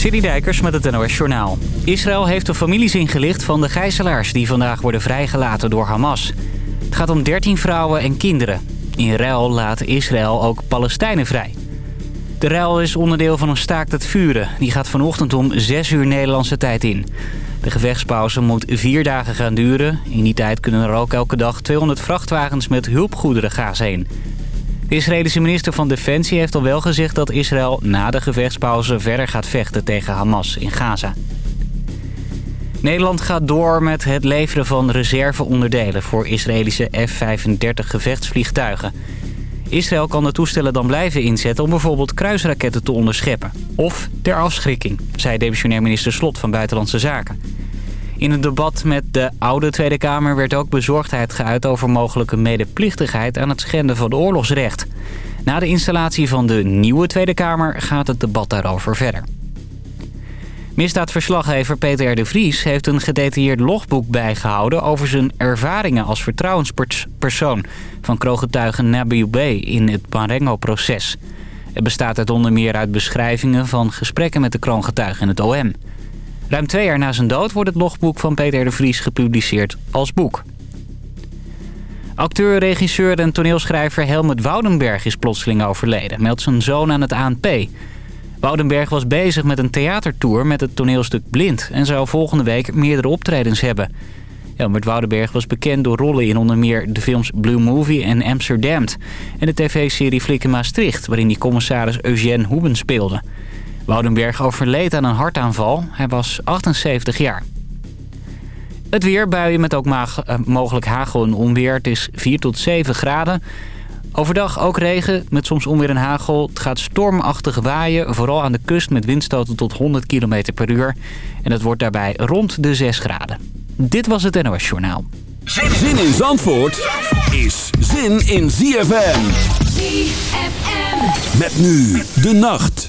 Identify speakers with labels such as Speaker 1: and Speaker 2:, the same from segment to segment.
Speaker 1: City Dijkers met het NOS Journaal. Israël heeft de families ingelicht van de gijzelaars die vandaag worden vrijgelaten door Hamas. Het gaat om 13 vrouwen en kinderen. In ruil laat Israël ook Palestijnen vrij. De ruil is onderdeel van een staakt het vuren. Die gaat vanochtend om 6 uur Nederlandse tijd in. De gevechtspauze moet vier dagen gaan duren. In die tijd kunnen er ook elke dag 200 vrachtwagens met hulpgoederen Gaza heen. De Israëlische minister van Defensie heeft al wel gezegd dat Israël na de gevechtspauze verder gaat vechten tegen Hamas in Gaza. Nederland gaat door met het leveren van reserveonderdelen voor Israëlische F-35 gevechtsvliegtuigen. Israël kan de toestellen dan blijven inzetten om bijvoorbeeld kruisraketten te onderscheppen. Of ter afschrikking, zei demissionair minister Slot van Buitenlandse Zaken. In het debat met de oude Tweede Kamer werd ook bezorgdheid geuit over mogelijke medeplichtigheid aan het schenden van oorlogsrecht. Na de installatie van de nieuwe Tweede Kamer gaat het debat daarover verder. Misdaadverslaggever Peter R. de Vries heeft een gedetailleerd logboek bijgehouden... over zijn ervaringen als vertrouwenspersoon van kroongetuige Nabil B. in het Marengo-proces. Het bestaat uit onder meer uit beschrijvingen van gesprekken met de kroongetuigen in het OM. Ruim twee jaar na zijn dood wordt het logboek van Peter de Vries gepubliceerd als boek. Acteur, regisseur en toneelschrijver Helmut Woudenberg is plotseling overleden, meldt zijn zoon aan het ANP. Woudenberg was bezig met een theatertour met het toneelstuk Blind... en zou volgende week meerdere optredens hebben. Helmut Woudenberg was bekend door rollen in onder meer de films Blue Movie en Amsterdam... en de tv-serie Flik in Maastricht, waarin hij commissaris Eugène Hoeben speelde. Woudenberg overleed aan een hartaanval. Hij was 78 jaar. Het weer, buien met ook eh, mogelijk hagel en onweer. Het is 4 tot 7 graden. Overdag ook regen, met soms onweer en hagel. Het gaat stormachtig waaien, vooral aan de kust met windstoten tot 100 km per uur. En het wordt daarbij rond de 6 graden. Dit was het NOS Journaal.
Speaker 2: Zin in Zandvoort is zin in ZFM. ZFM. Met nu de nacht.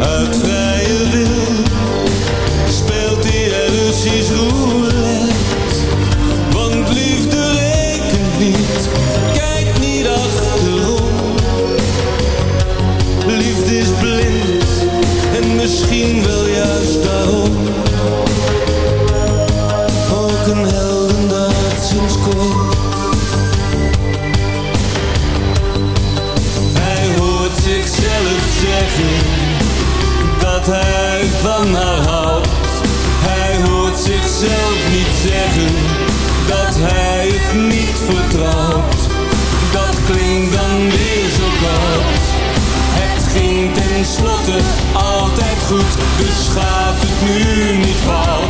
Speaker 3: uit vrije wil goed, dus gaat het nu niet fout.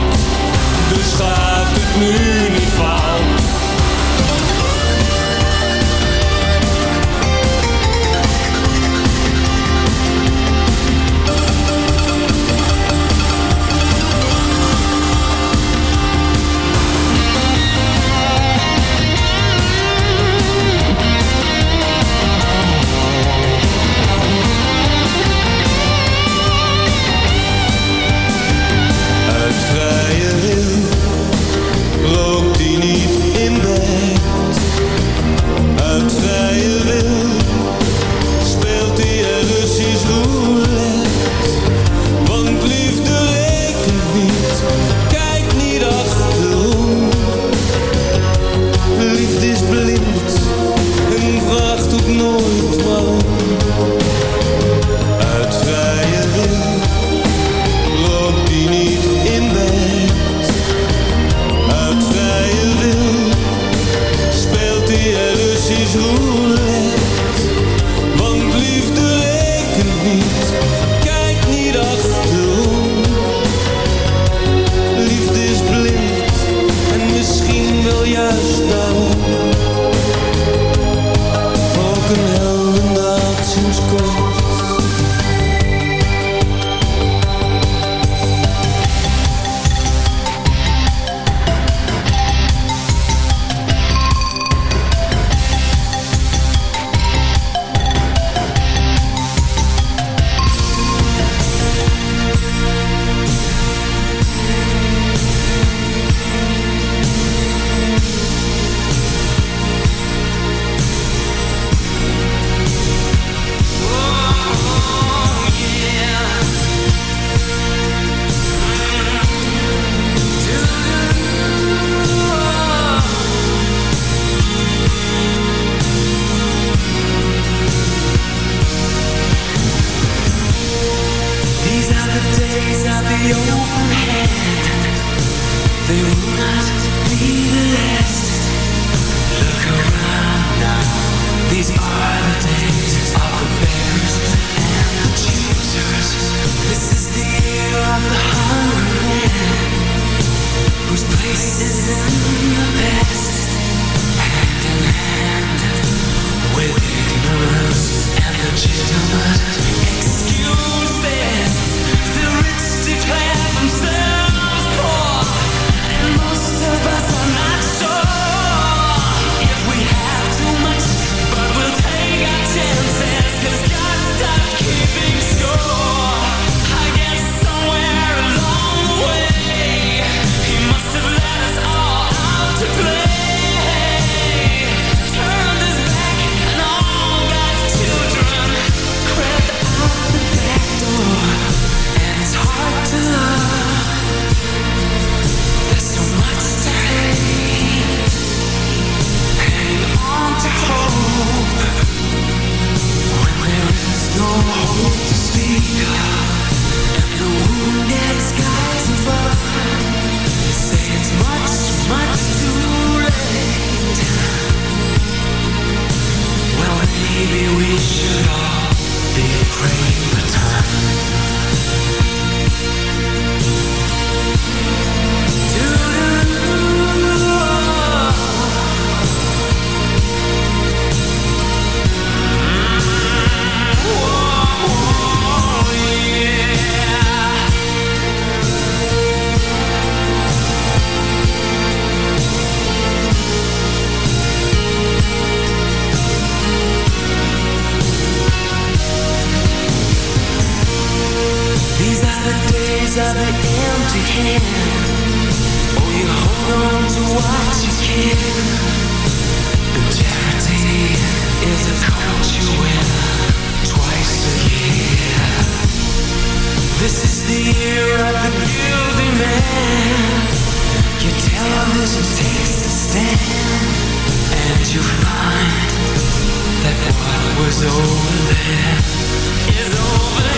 Speaker 4: is over. It's over.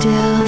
Speaker 4: still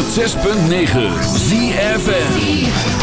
Speaker 2: 106.9 ZFN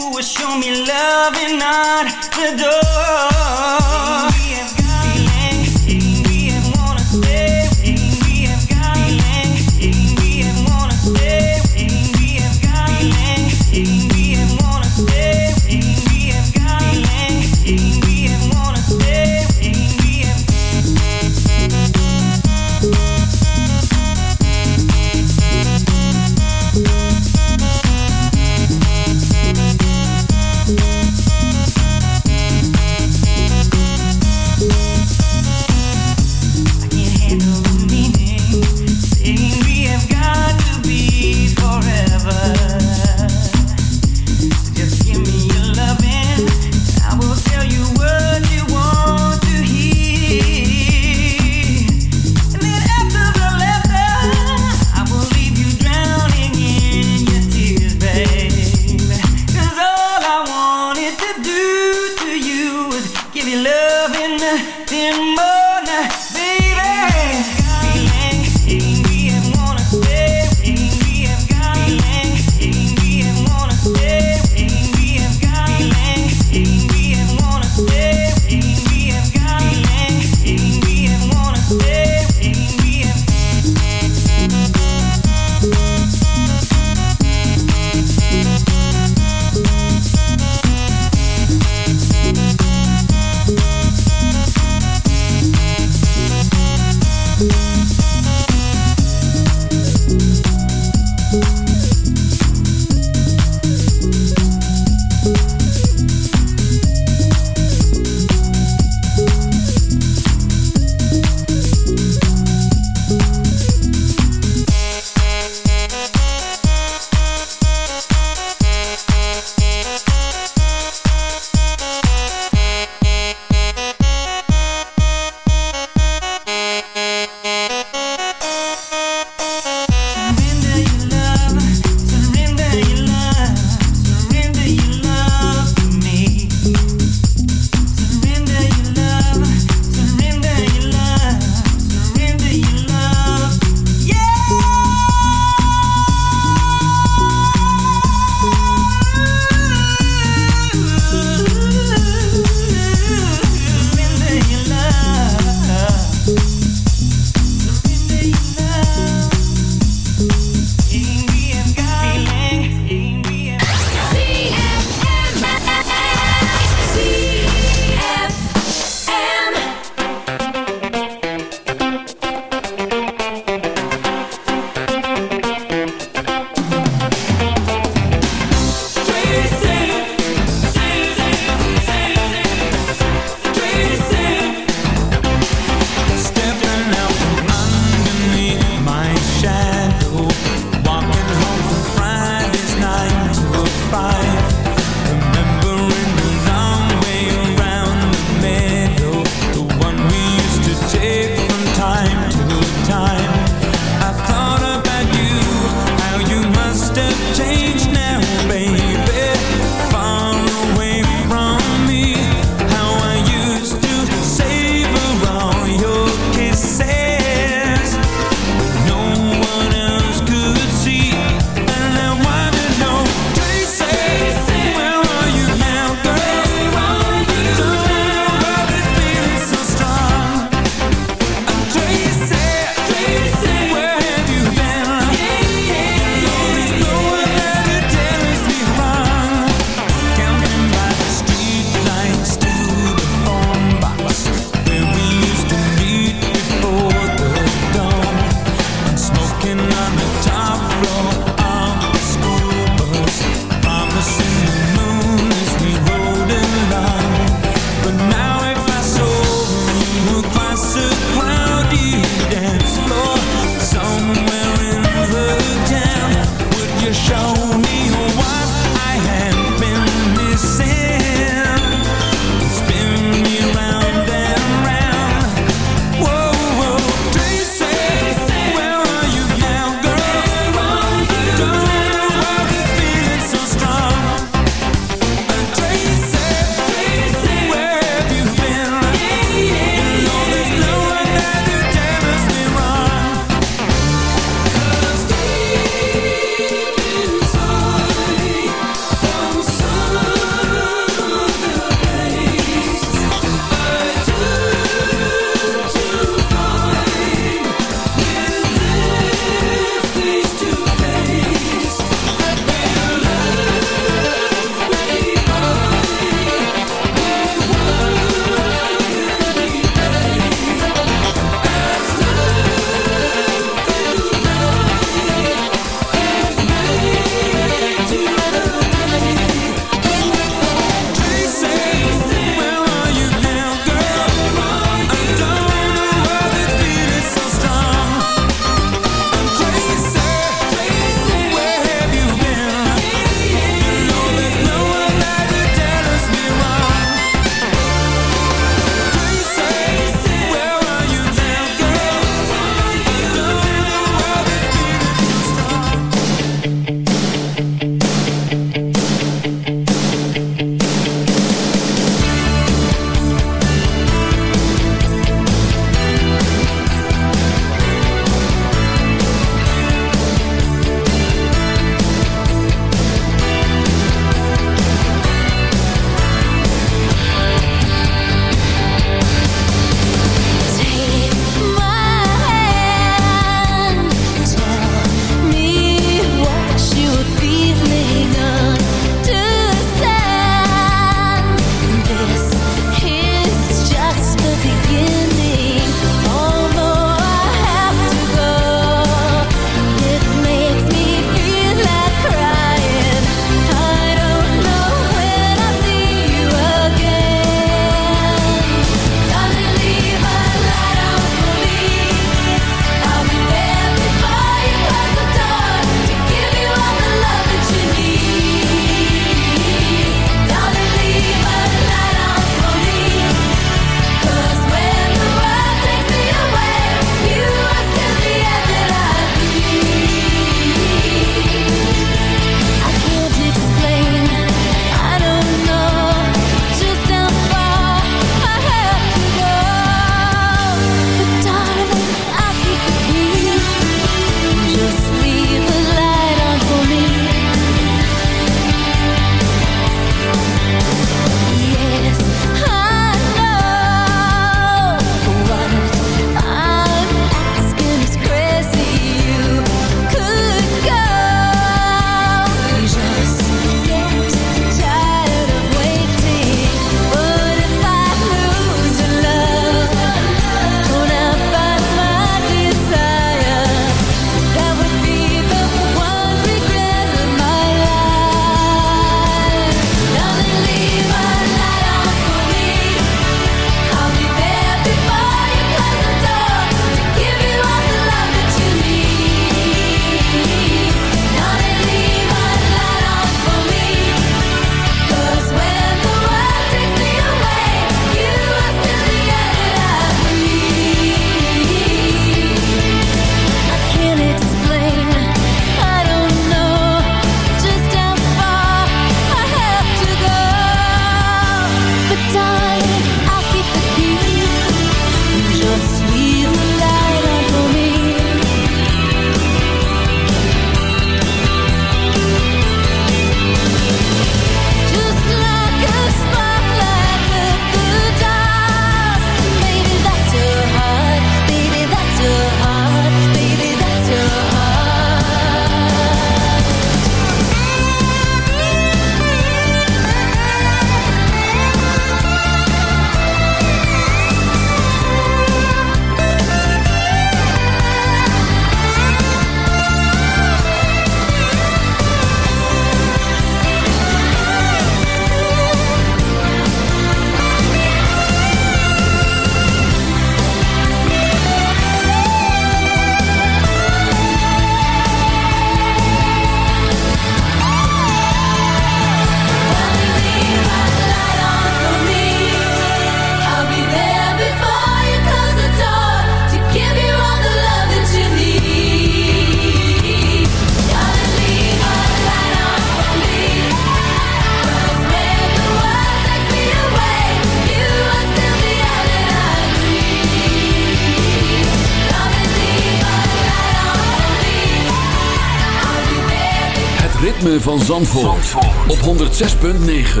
Speaker 2: ritme van Zandvoort, Zandvoort. op 106.9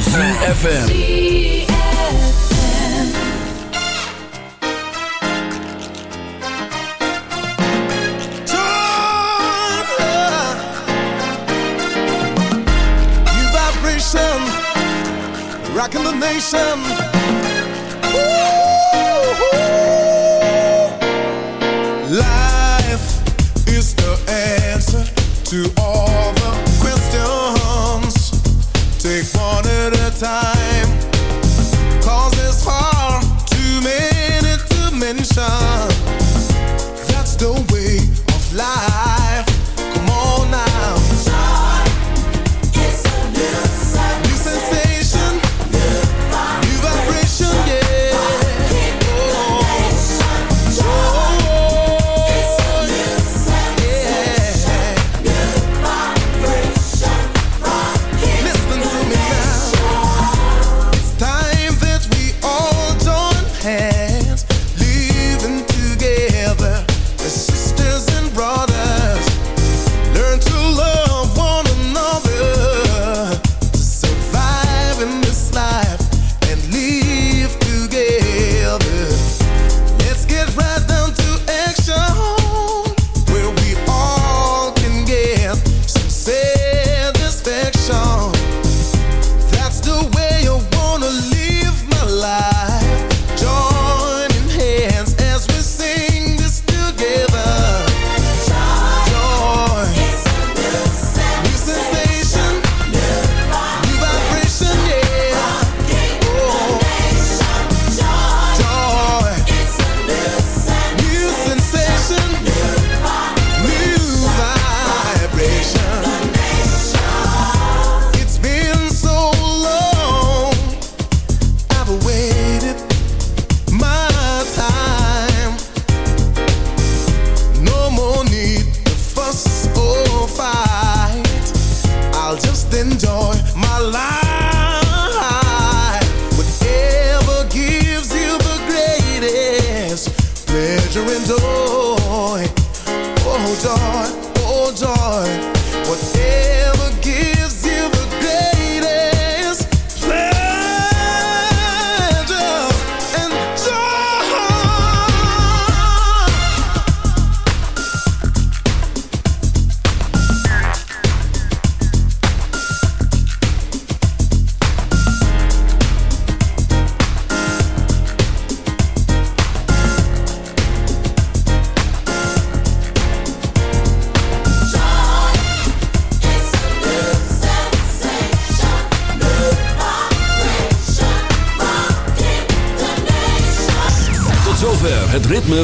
Speaker 2: ZFM
Speaker 5: You vibration Rockin' the nation.